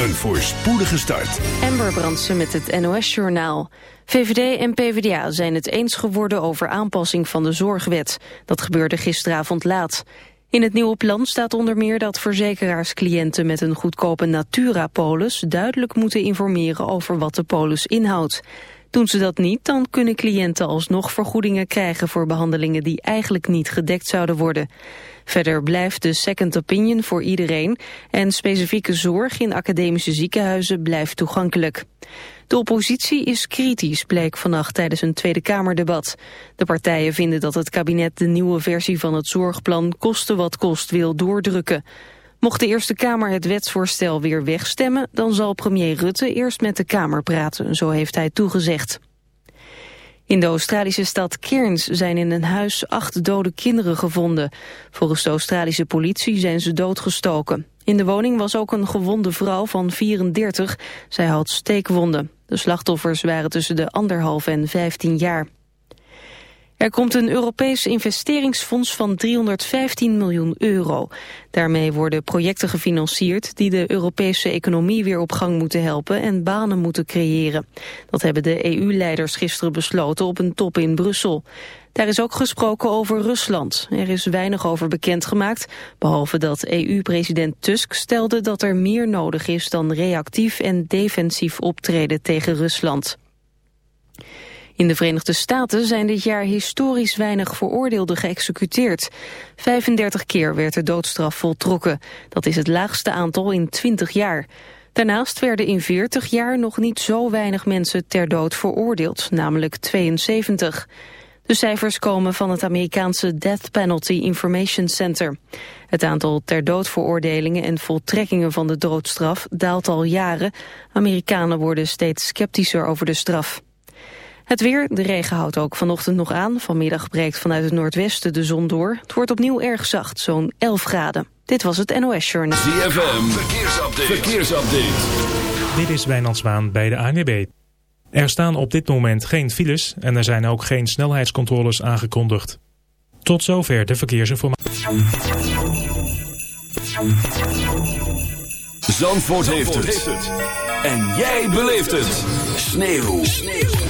Een voorspoedige start. Amber Brandsen met het NOS-journaal. VVD en PvdA zijn het eens geworden over aanpassing van de zorgwet. Dat gebeurde gisteravond laat. In het nieuwe plan staat onder meer dat verzekeraars cliënten met een goedkope Natura-polis duidelijk moeten informeren over wat de polis inhoudt. Doen ze dat niet, dan kunnen cliënten alsnog vergoedingen krijgen voor behandelingen die eigenlijk niet gedekt zouden worden. Verder blijft de second opinion voor iedereen en specifieke zorg in academische ziekenhuizen blijft toegankelijk. De oppositie is kritisch, bleek vannacht tijdens een Tweede Kamerdebat. De partijen vinden dat het kabinet de nieuwe versie van het zorgplan koste wat kost wil doordrukken. Mocht de Eerste Kamer het wetsvoorstel weer wegstemmen, dan zal premier Rutte eerst met de Kamer praten, zo heeft hij toegezegd. In de Australische stad Cairns zijn in een huis acht dode kinderen gevonden. Volgens de Australische politie zijn ze doodgestoken. In de woning was ook een gewonde vrouw van 34. Zij had steekwonden. De slachtoffers waren tussen de anderhalf en 15 jaar. Er komt een Europees investeringsfonds van 315 miljoen euro. Daarmee worden projecten gefinancierd die de Europese economie weer op gang moeten helpen en banen moeten creëren. Dat hebben de EU-leiders gisteren besloten op een top in Brussel. Daar is ook gesproken over Rusland. Er is weinig over bekendgemaakt, behalve dat EU-president Tusk stelde dat er meer nodig is dan reactief en defensief optreden tegen Rusland. In de Verenigde Staten zijn dit jaar historisch weinig veroordeelden geëxecuteerd. 35 keer werd de doodstraf voltrokken. Dat is het laagste aantal in 20 jaar. Daarnaast werden in 40 jaar nog niet zo weinig mensen ter dood veroordeeld, namelijk 72. De cijfers komen van het Amerikaanse Death Penalty Information Center. Het aantal ter dood veroordelingen en voltrekkingen van de doodstraf daalt al jaren. Amerikanen worden steeds sceptischer over de straf. Het weer, de regen houdt ook vanochtend nog aan. Vanmiddag breekt vanuit het noordwesten de zon door. Het wordt opnieuw erg zacht, zo'n 11 graden. Dit was het NOS Journal. ZFM, verkeersupdate. verkeersupdate. Dit is Wijnand bij de ANWB. Er staan op dit moment geen files en er zijn ook geen snelheidscontroles aangekondigd. Tot zover de verkeersinformatie. Zandvoort, heeft, het. En jij beleeft het. Sneeuw. Sneeuw.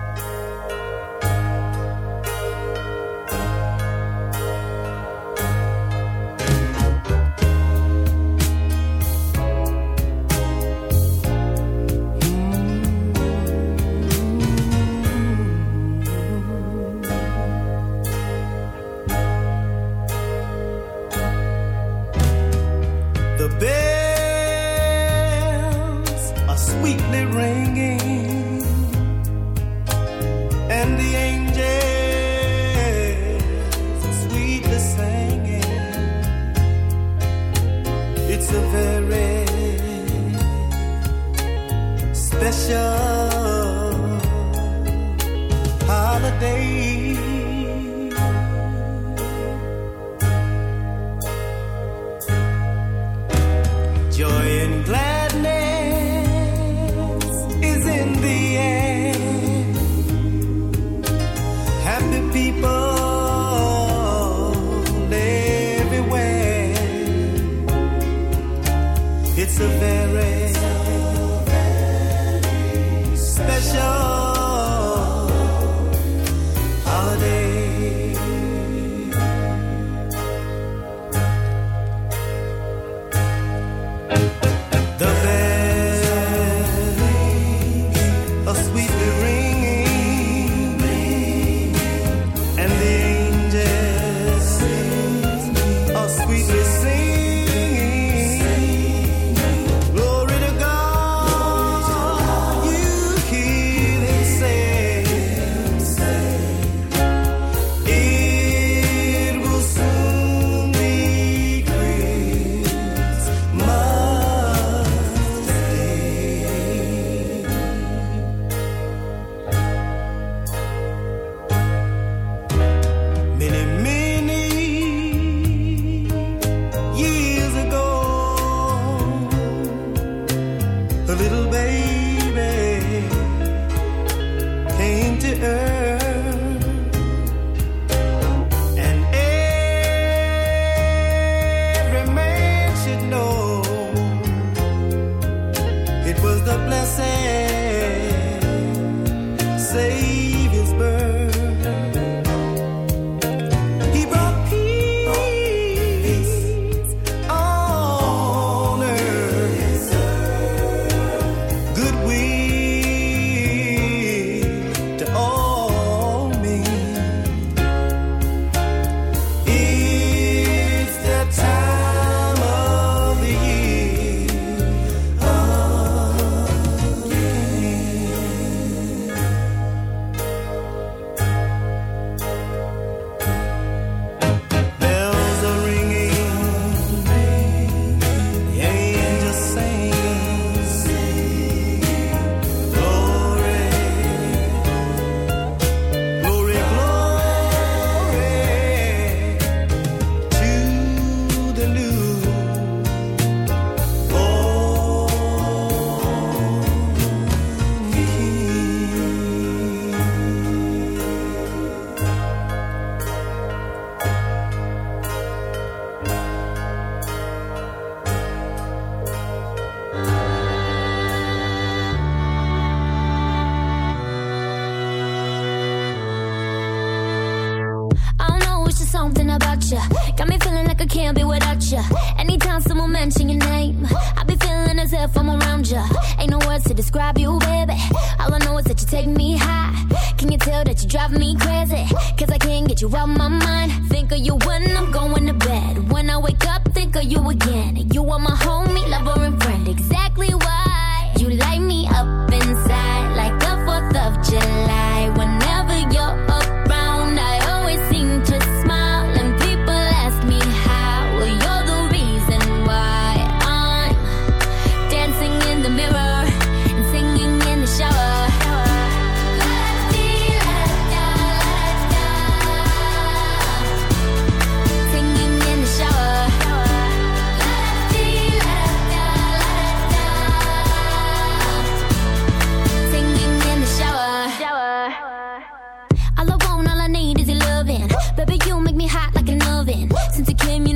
It's a very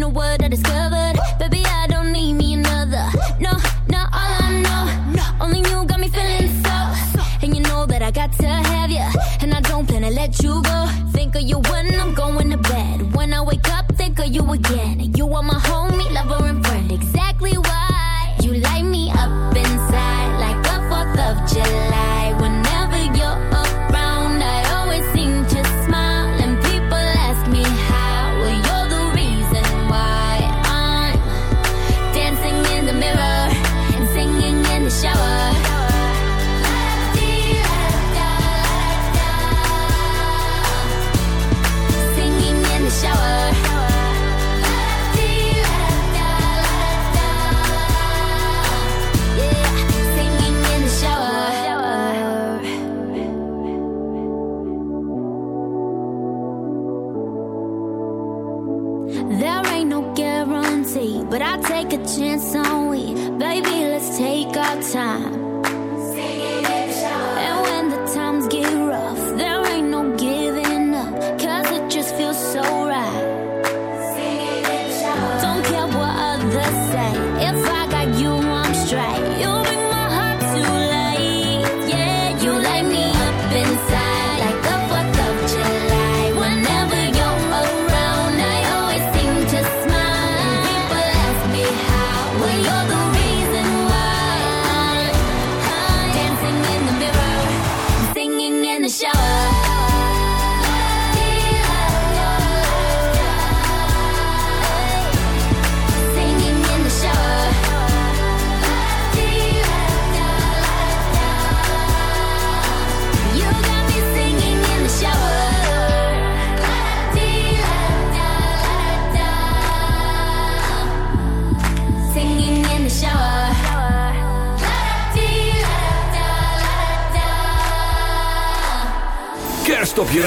what I discovered. Baby, I don't need me another. No, no, all I know. Only you got me feeling so. And you know that I got to have you. And I don't plan to let you go. Think of you when I'm going to bed. When I wake up, think of you again. You are my homie,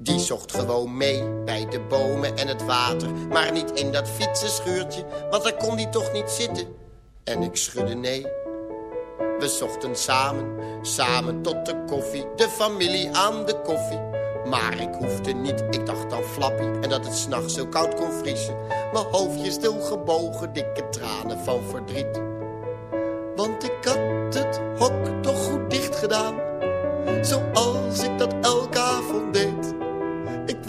Die zocht gewoon mee bij de bomen en het water. Maar niet in dat fietsenschuurtje, want daar kon die toch niet zitten. En ik schudde nee. We zochten samen, samen tot de koffie. De familie aan de koffie. Maar ik hoefde niet, ik dacht aan Flappy En dat het s'nachts zo koud kon vriezen Mijn hoofdje stil gebogen, dikke tranen van verdriet Want ik had het hok toch goed dicht gedaan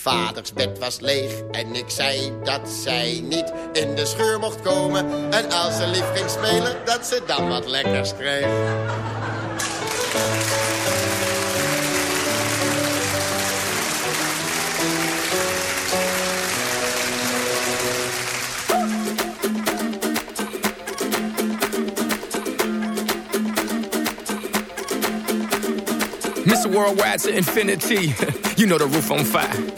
Vaders bed was leeg en ik zei dat zij niet in de scheur mocht komen. En als ze lief ging spelen, dat ze dan wat lekkers kreeg. Mr. Worldwide to infinity. you know the roof on fire.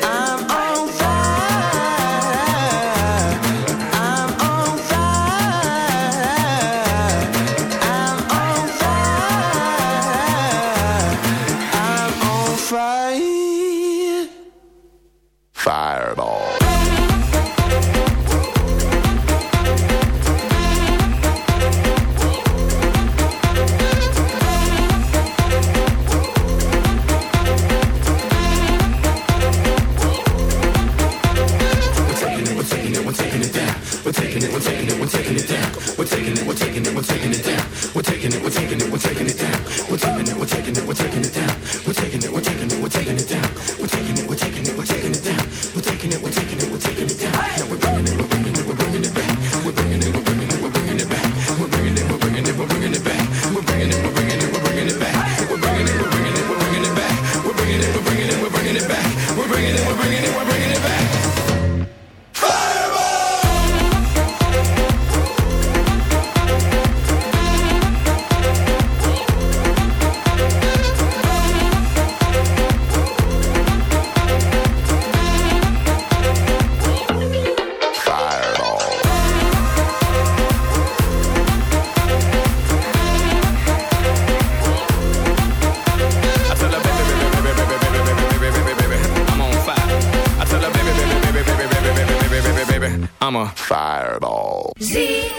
Fireball. ZFM.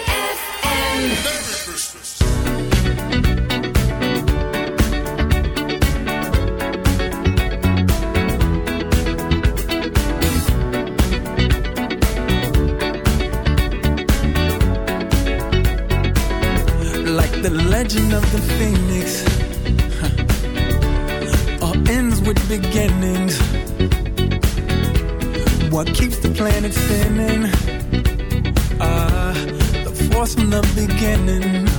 the legend of the phoenix huh. All ends with beginnings What keeps the planet spinning from the beginning.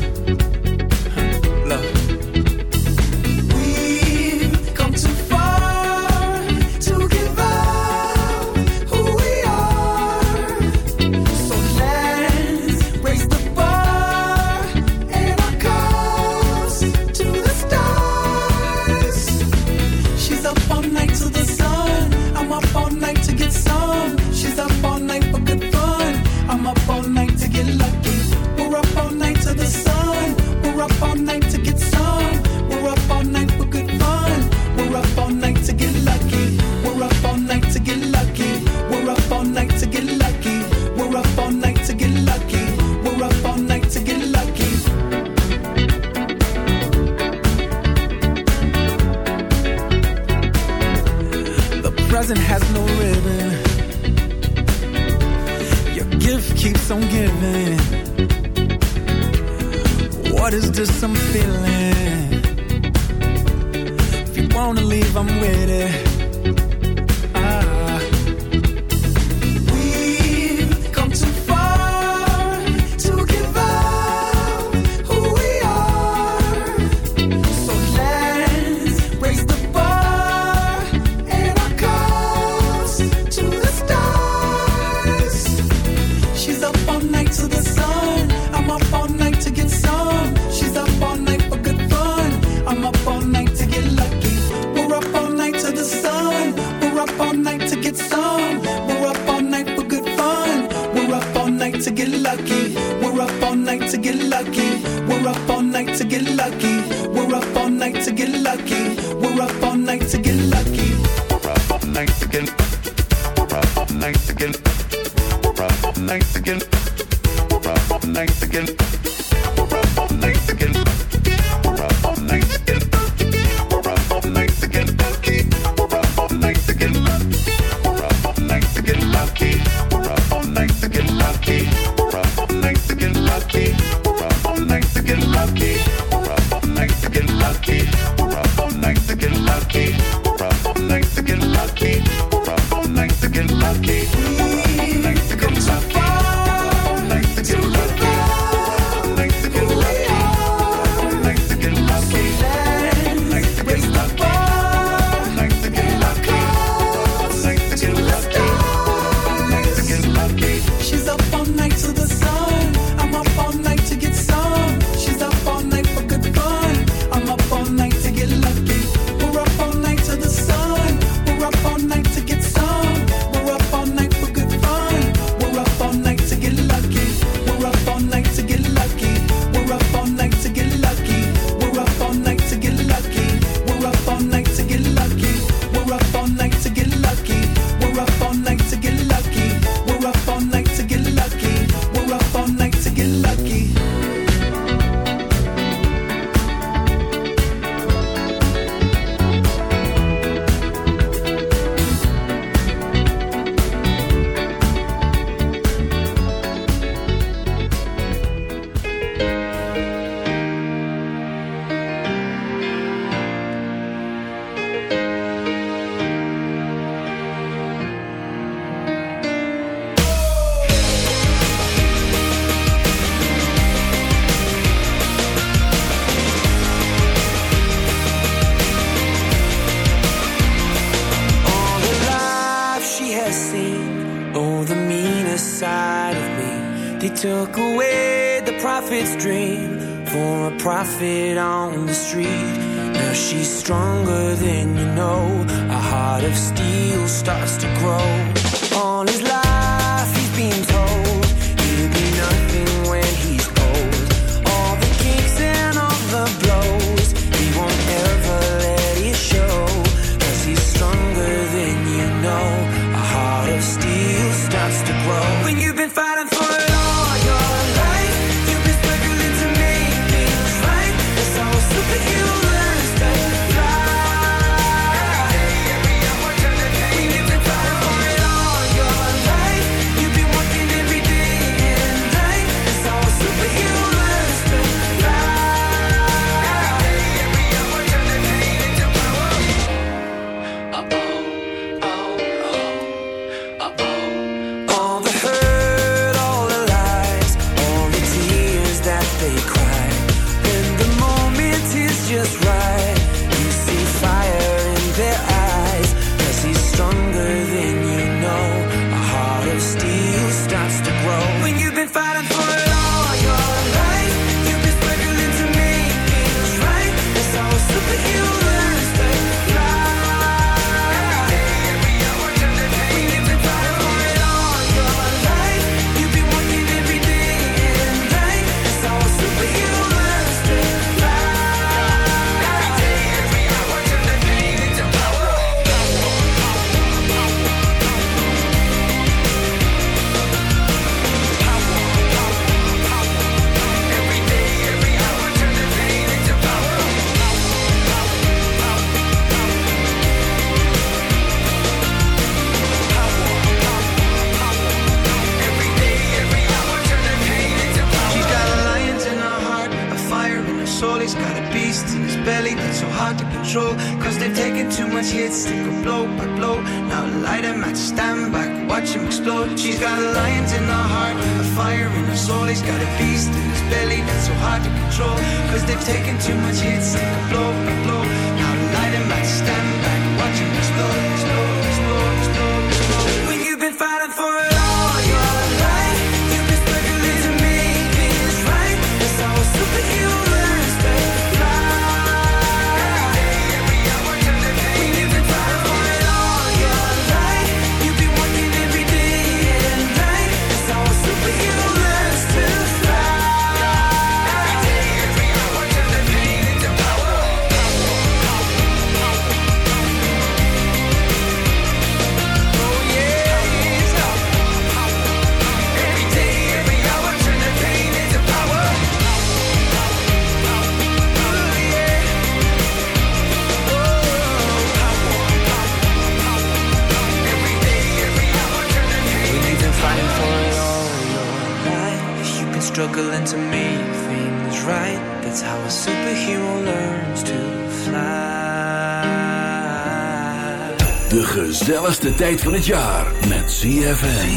tijd van het jaar met ZFM.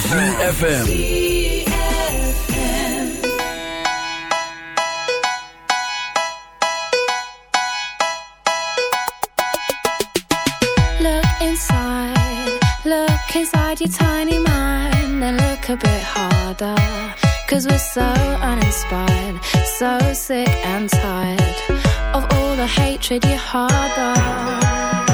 ZFM. Look inside, look inside your tiny mind and look a bit harder. Cause we're so uninspired, so sick and tired of all the hatred you harbor.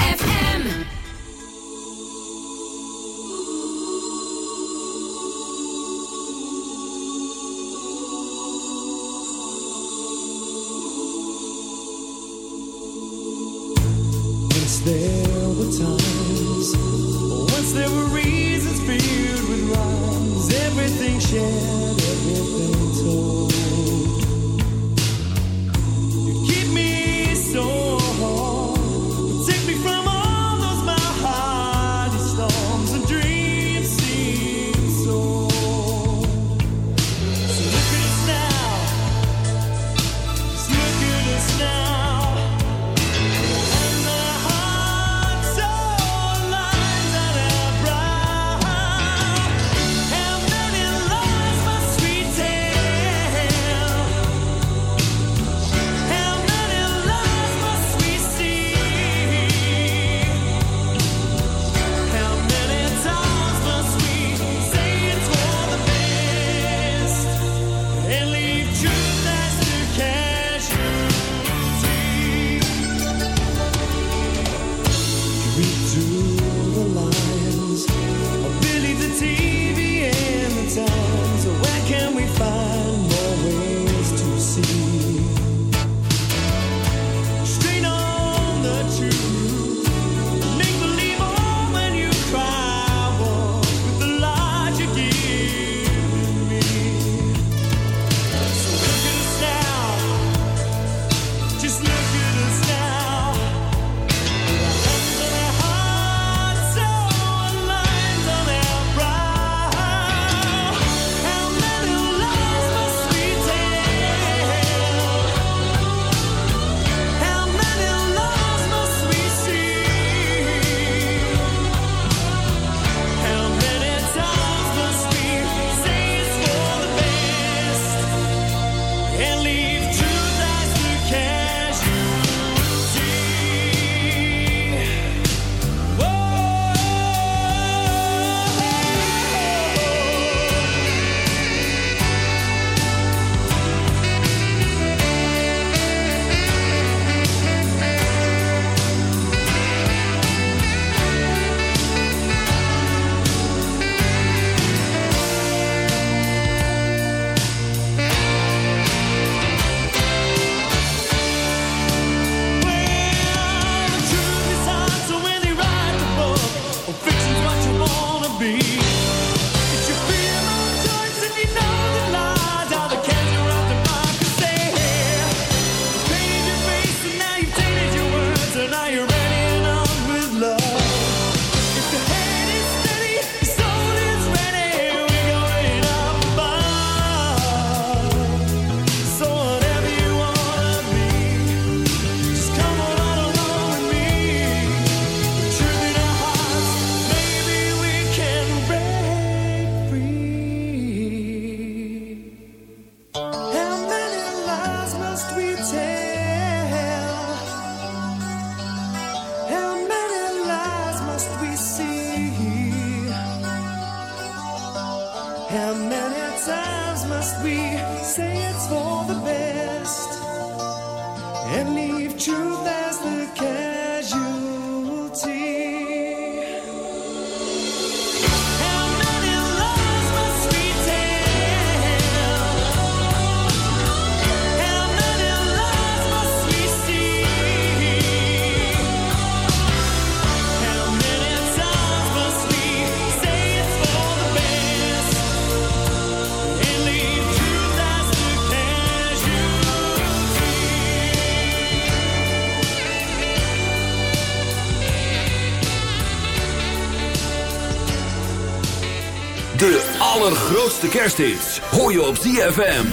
grootste kersthits hoor je op ZFM.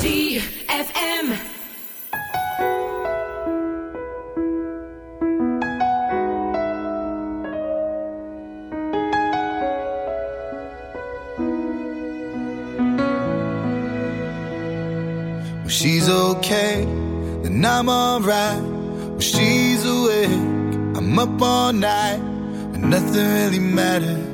ZFM. Well, she's okay, then I'm alright. When she's awake, I'm up all night, and nothing really matters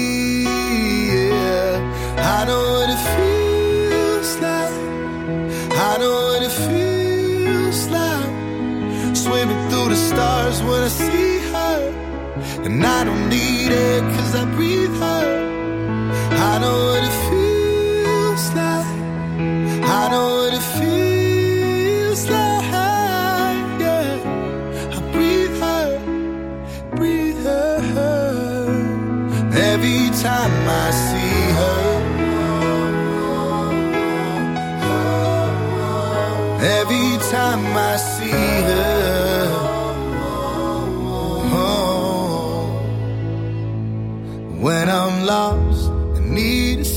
when I see her. And I don't need it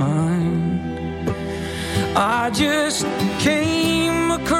mind. I just came across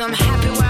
Cause I'm happy